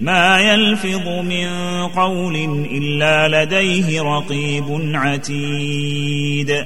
ما يلفظ من قول إلا لديه رقيب عتيد.